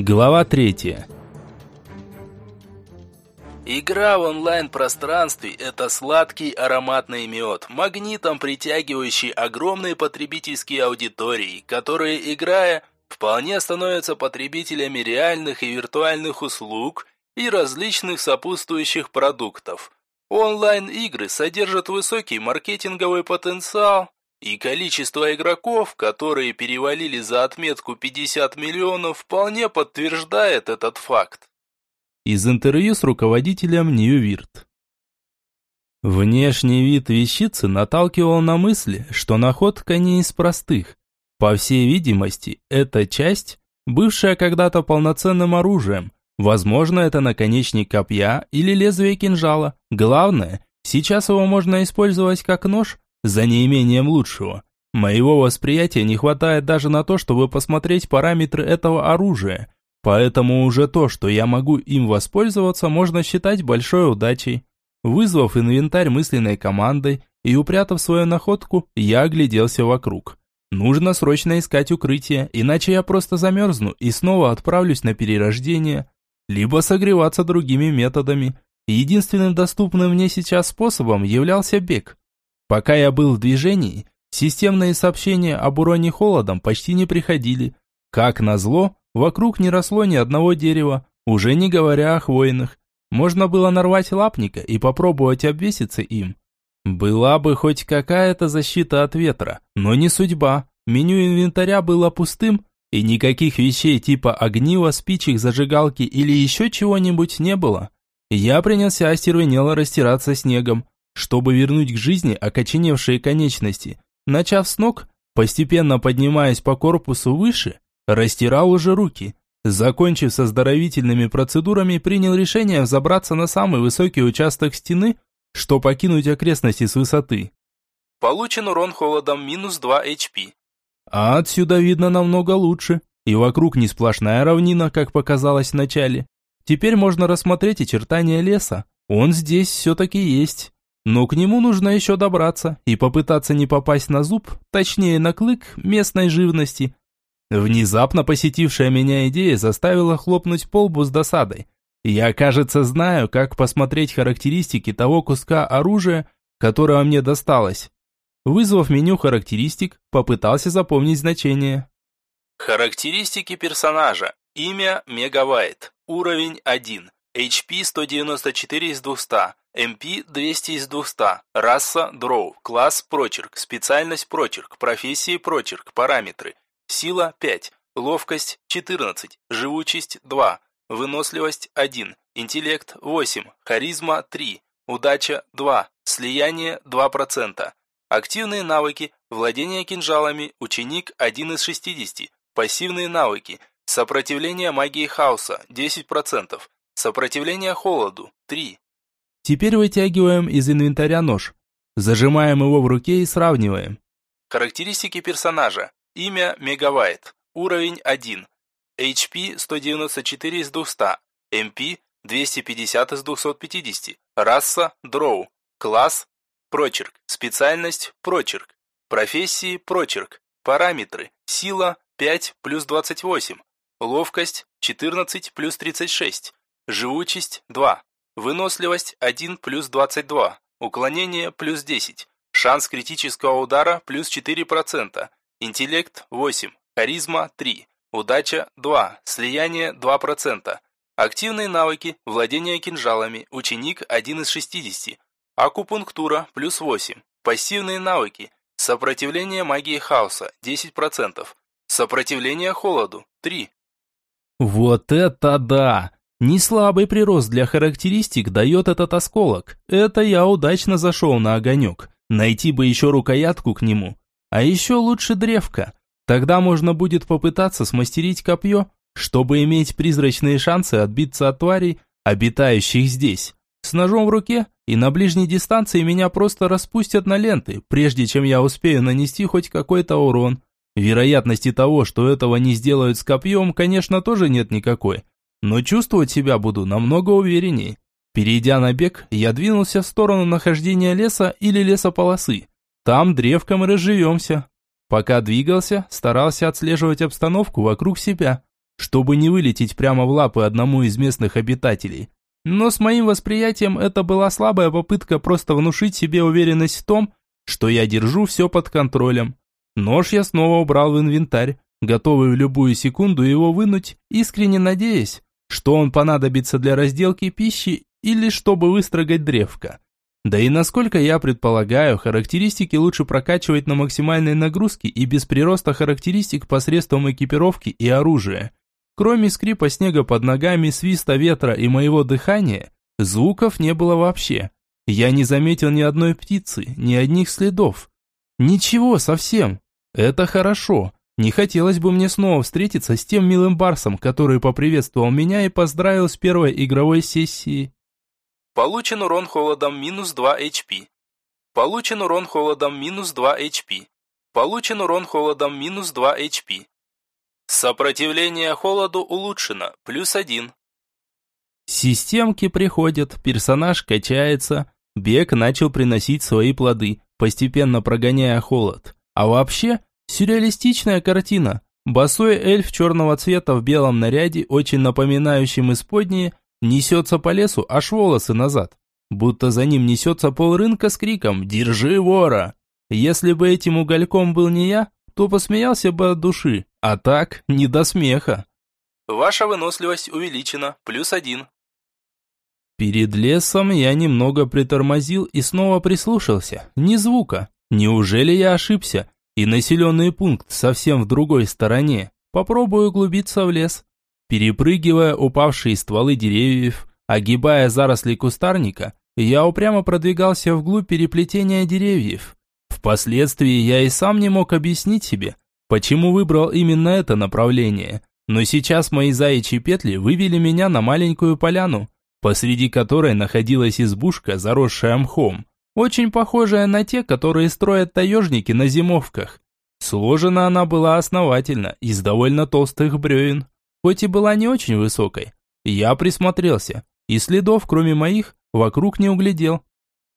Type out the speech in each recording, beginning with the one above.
Глава третья. Игра в онлайн-пространстве – это сладкий ароматный мед, магнитом притягивающий огромные потребительские аудитории, которые, играя, вполне становятся потребителями реальных и виртуальных услуг и различных сопутствующих продуктов. Онлайн-игры содержат высокий маркетинговый потенциал, и количество игроков, которые перевалили за отметку 50 миллионов, вполне подтверждает этот факт. Из интервью с руководителем Ньювирт. Внешний вид вещицы наталкивал на мысли, что находка не из простых. По всей видимости, эта часть, бывшая когда-то полноценным оружием, возможно, это наконечник копья или лезвие кинжала. Главное, сейчас его можно использовать как нож, за неимением лучшего. Моего восприятия не хватает даже на то, чтобы посмотреть параметры этого оружия, поэтому уже то, что я могу им воспользоваться, можно считать большой удачей. Вызвав инвентарь мысленной командой и упрятав свою находку, я огляделся вокруг. Нужно срочно искать укрытие, иначе я просто замерзну и снова отправлюсь на перерождение, либо согреваться другими методами. Единственным доступным мне сейчас способом являлся бег. Пока я был в движении, системные сообщения об уроне холодом почти не приходили. Как назло, вокруг не росло ни одного дерева, уже не говоря о хвойных. Можно было нарвать лапника и попробовать обвеситься им. Была бы хоть какая-то защита от ветра, но не судьба. Меню инвентаря было пустым, и никаких вещей типа огнива, спичек, зажигалки или еще чего-нибудь не было. Я принялся остервенело растираться снегом, чтобы вернуть к жизни окоченевшие конечности. Начав с ног, постепенно поднимаясь по корпусу выше, растирал уже руки. Закончив со здоровительными процедурами, принял решение взобраться на самый высокий участок стены, что покинуть окрестности с высоты. Получен урон холодом минус 2 HP. А отсюда видно намного лучше, и вокруг не сплошная равнина, как показалось в начале. Теперь можно рассмотреть очертания леса, он здесь все-таки есть. Но к нему нужно еще добраться и попытаться не попасть на зуб, точнее на клык местной живности. Внезапно посетившая меня идея заставила хлопнуть по лбу с досадой. Я, кажется, знаю, как посмотреть характеристики того куска оружия, которое мне досталось. Вызвав меню характеристик, попытался запомнить значение. Характеристики персонажа. Имя Мегавайт. Уровень 1. HP 194 из 200. МП 200 из 200. Раса Дроу. Класс Прочерк. Специальность Прочерк. Профессии Прочерк. Параметры. Сила 5. Ловкость 14. Живучесть 2. Выносливость 1. Интеллект 8. Харизма 3. Удача 2. Слияние 2%. Активные навыки. Владение кинжалами. Ученик 1 из 60. Пассивные навыки. Сопротивление магии хаоса 10%. Сопротивление холоду 3. Теперь вытягиваем из инвентаря нож. Зажимаем его в руке и сравниваем. Характеристики персонажа. Имя Мегавайт. Уровень 1. HP 194 из 200. MP 250 из 250. Раса Дроу. Класс Прочерк. Специальность Прочерк. Профессии Прочерк. Параметры. Сила 5 плюс 28. Ловкость 14 плюс 36. Живучесть 2. Выносливость 1 плюс 22. Уклонение плюс 10. Шанс критического удара плюс 4%. Интеллект 8. Харизма 3. Удача 2. Слияние 2%. Активные навыки. Владение кинжалами. Ученик 1 из 60. Акупунктура плюс 8. Пассивные навыки. Сопротивление магии хаоса 10%. Сопротивление холоду 3. Вот это да! Не слабый прирост для характеристик дает этот осколок. Это я удачно зашел на огонек. Найти бы еще рукоятку к нему. А еще лучше древко. Тогда можно будет попытаться смастерить копье, чтобы иметь призрачные шансы отбиться от тварей, обитающих здесь. С ножом в руке и на ближней дистанции меня просто распустят на ленты, прежде чем я успею нанести хоть какой-то урон. Вероятности того, что этого не сделают с копьем, конечно, тоже нет никакой но чувствовать себя буду намного увереннее. Перейдя на бег, я двинулся в сторону нахождения леса или лесополосы. Там древком разживемся. Пока двигался, старался отслеживать обстановку вокруг себя. чтобы не вылететь прямо в лапы одному из местных обитателей. Но с моим восприятием это была слабая попытка просто внушить себе уверенность в том, что я держу все под контролем. Нож я снова убрал в инвентарь, готовый в любую секунду его вынуть, искренне надеясь, что он понадобится для разделки пищи или чтобы выстрогать древко. Да и насколько я предполагаю, характеристики лучше прокачивать на максимальной нагрузке и без прироста характеристик посредством экипировки и оружия. Кроме скрипа снега под ногами, свиста ветра и моего дыхания, звуков не было вообще. Я не заметил ни одной птицы, ни одних следов. Ничего совсем. Это хорошо. Не хотелось бы мне снова встретиться с тем милым барсом, который поприветствовал меня и поздравил с первой игровой сессией. Получен урон холодом минус 2 HP. Получен урон холодом минус 2 HP. Получен урон холодом минус 2 HP. Сопротивление холоду улучшено, плюс 1. Системки приходят, персонаж качается, бег начал приносить свои плоды, постепенно прогоняя холод. А вообще, Сюрреалистичная картина. Босой эльф черного цвета в белом наряде, очень напоминающем исподние, несется по лесу, аж волосы назад. Будто за ним несется полрынка с криком «Держи вора!». Если бы этим угольком был не я, то посмеялся бы от души, а так не до смеха. Ваша выносливость увеличена, плюс один. Перед лесом я немного притормозил и снова прислушался. Ни звука. Неужели я ошибся? И населенный пункт совсем в другой стороне. Попробую углубиться в лес. Перепрыгивая упавшие стволы деревьев, огибая заросли кустарника, я упрямо продвигался вглубь переплетения деревьев. Впоследствии я и сам не мог объяснить себе, почему выбрал именно это направление. Но сейчас мои заячьи петли вывели меня на маленькую поляну, посреди которой находилась избушка, заросшая мхом очень похожая на те, которые строят таежники на зимовках. Сложена она была основательно, из довольно толстых бревен, хоть и была не очень высокой. Я присмотрелся, и следов, кроме моих, вокруг не углядел.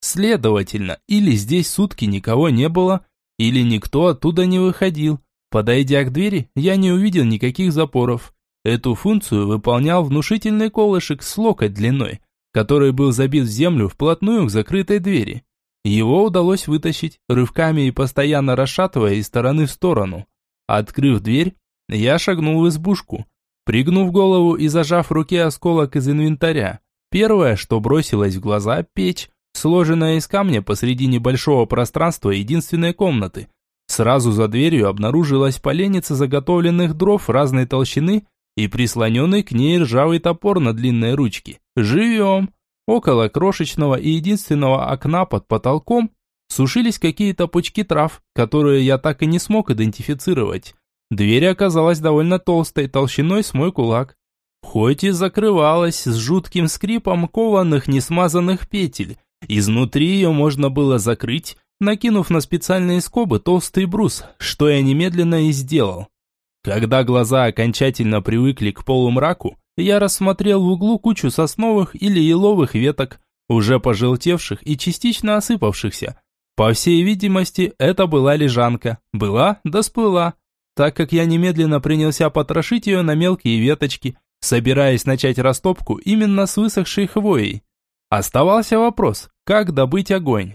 Следовательно, или здесь сутки никого не было, или никто оттуда не выходил. Подойдя к двери, я не увидел никаких запоров. Эту функцию выполнял внушительный колышек с локоть длиной, который был забит в землю вплотную к закрытой двери. Его удалось вытащить, рывками и постоянно расшатывая из стороны в сторону. Открыв дверь, я шагнул в избушку, пригнув голову и зажав в руке осколок из инвентаря. Первое, что бросилось в глаза – печь, сложенная из камня посреди небольшого пространства единственной комнаты. Сразу за дверью обнаружилась поленница заготовленных дров разной толщины и прислоненный к ней ржавый топор на длинной ручке. Живем. Около крошечного и единственного окна под потолком сушились какие-то пучки трав, которые я так и не смог идентифицировать. Дверь оказалась довольно толстой, толщиной с мой кулак. Хоть и закрывалась с жутким скрипом кованых несмазанных петель, изнутри ее можно было закрыть, накинув на специальные скобы толстый брус, что я немедленно и сделал. Когда глаза окончательно привыкли к полумраку, я рассмотрел в углу кучу сосновых или еловых веток, уже пожелтевших и частично осыпавшихся. По всей видимости, это была лежанка. Была, да сплыла. Так как я немедленно принялся потрошить ее на мелкие веточки, собираясь начать растопку именно с высохшей хвоей. Оставался вопрос, как добыть огонь.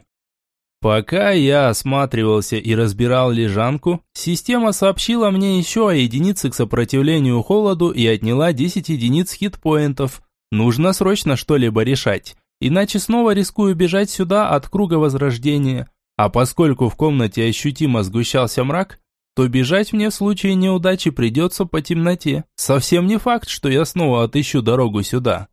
Пока я осматривался и разбирал лежанку, система сообщила мне еще о единице к сопротивлению холоду и отняла 10 единиц хитпоинтов. Нужно срочно что-либо решать, иначе снова рискую бежать сюда от круга возрождения. А поскольку в комнате ощутимо сгущался мрак, то бежать мне в случае неудачи придется по темноте. Совсем не факт, что я снова отыщу дорогу сюда.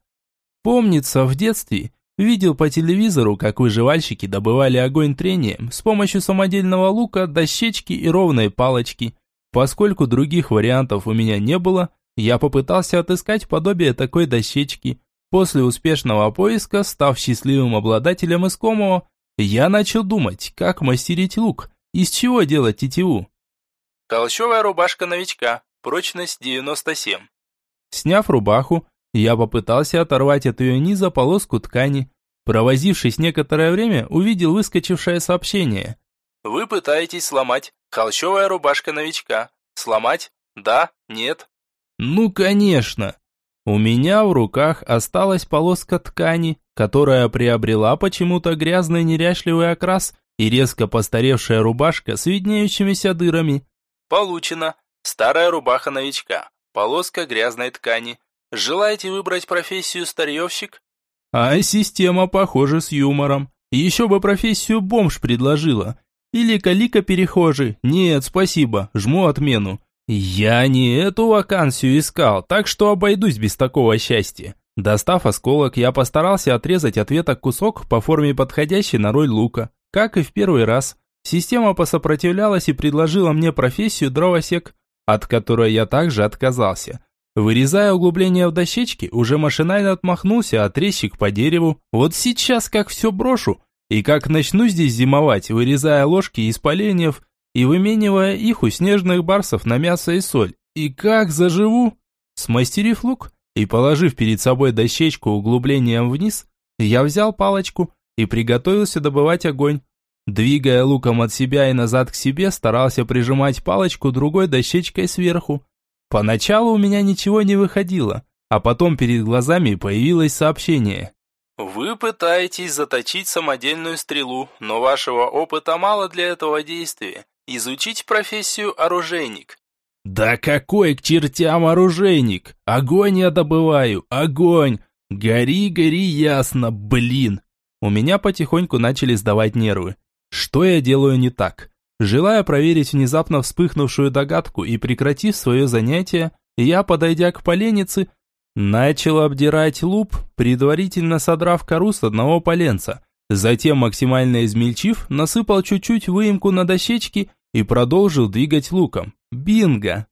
Помнится, в детстве Видел по телевизору, как выживальщики добывали огонь трением с помощью самодельного лука, дощечки и ровной палочки. Поскольку других вариантов у меня не было, я попытался отыскать подобие такой дощечки. После успешного поиска, став счастливым обладателем искомого, я начал думать, как мастерить лук, из чего делать тетиву. Толщевая рубашка новичка, прочность 97. Сняв рубаху, я попытался оторвать от ее низа полоску ткани. Провозившись некоторое время, увидел выскочившее сообщение. «Вы пытаетесь сломать. Холщовая рубашка новичка. Сломать? Да? Нет?» Ну, конечно. У меня в руках осталась полоска ткани, которая приобрела почему-то грязный неряшливый окрас и резко постаревшая рубашка с виднеющимися дырами. Получено. Старая рубаха новичка. Полоска грязной ткани. Желаете выбрать профессию старьевщик? А система, похоже, с юмором. Еще бы профессию бомж предложила. Или калика-перехожий. Нет, спасибо, жму отмену. Я не эту вакансию искал, так что обойдусь без такого счастья. Достав осколок, я постарался отрезать от веток кусок по форме подходящий на роль лука. Как и в первый раз, система посопротивлялась и предложила мне профессию дровосек, от которой я также отказался. Вырезая углубление в дощечке, уже машинально отмахнулся от трещик по дереву. Вот сейчас как все брошу, и как начну здесь зимовать, вырезая ложки из поленьев и выменивая их у снежных барсов на мясо и соль. И как заживу? Смастерив лук и положив перед собой дощечку углублением вниз, я взял палочку и приготовился добывать огонь. Двигая луком от себя и назад к себе, старался прижимать палочку другой дощечкой сверху. Поначалу у меня ничего не выходило, а потом перед глазами появилось сообщение. Вы пытаетесь заточить самодельную стрелу, но вашего опыта мало для этого действия. Изучить профессию оружейник. Да какой к чертям оружейник? Огонь я добываю, огонь! Гори, гори ясно, блин! У меня потихоньку начали сдавать нервы. Что я делаю не так? Желая проверить внезапно вспыхнувшую догадку и прекратив свое занятие, я, подойдя к поленнице, начал обдирать луп, предварительно содрав кору с одного поленца. Затем, максимально измельчив, насыпал чуть-чуть выемку на дощечки и продолжил двигать луком. Бинго!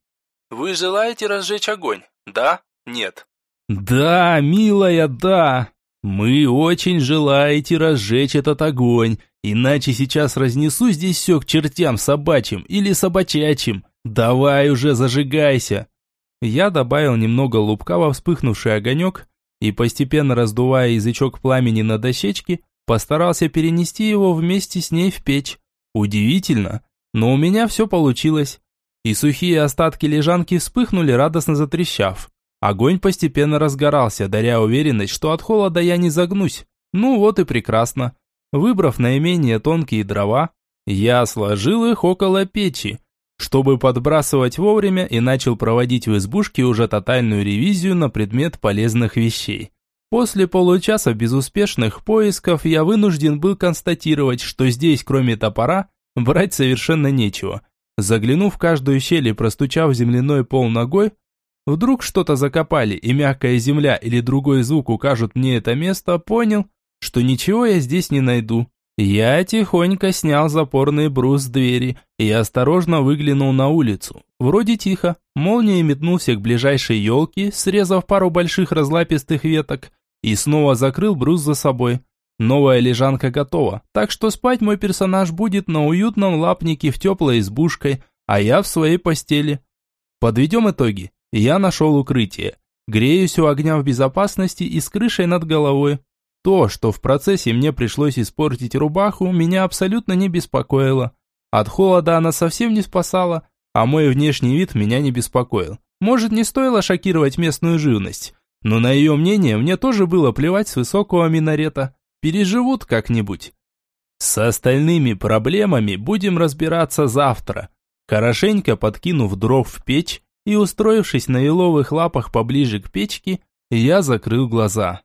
Вы желаете разжечь огонь? Да? Нет? Да, милая, да! Мы очень желаете разжечь этот огонь, Иначе сейчас разнесу здесь все к чертям собачьим или собачачьим. Давай уже зажигайся. Я добавил немного лупка во вспыхнувший огонек и, постепенно раздувая язычок пламени на дощечке, постарался перенести его вместе с ней в печь. Удивительно, но у меня все получилось. И сухие остатки лежанки вспыхнули, радостно затрещав. Огонь постепенно разгорался, даря уверенность, что от холода я не загнусь. Ну вот и прекрасно. Выбрав наименее тонкие дрова, я сложил их около печи, чтобы подбрасывать вовремя и начал проводить в избушке уже тотальную ревизию на предмет полезных вещей. После получаса безуспешных поисков я вынужден был констатировать, что здесь, кроме топора, брать совершенно нечего. Заглянув в каждую щель и простучав земляной пол ногой, вдруг что-то закопали, и мягкая земля или другой звук укажут мне это место, понял, что ничего я здесь не найду. Я тихонько снял запорный брус с двери и осторожно выглянул на улицу. Вроде тихо. Молнией метнулся к ближайшей елке, срезав пару больших разлапистых веток, и снова закрыл брус за собой. Новая лежанка готова, так что спать мой персонаж будет на уютном лапнике в теплой избушкой, а я в своей постели. Подведем итоги. Я нашел укрытие. Греюсь у огня в безопасности и с крышей над головой. То, что в процессе мне пришлось испортить рубаху, меня абсолютно не беспокоило. От холода она совсем не спасала, а мой внешний вид меня не беспокоил. Может, не стоило шокировать местную живность, но на ее мнение мне тоже было плевать с высокого минарета. Переживут как-нибудь. С остальными проблемами будем разбираться завтра. Хорошенько подкинув дров в печь и устроившись на еловых лапах поближе к печке, я закрыл глаза.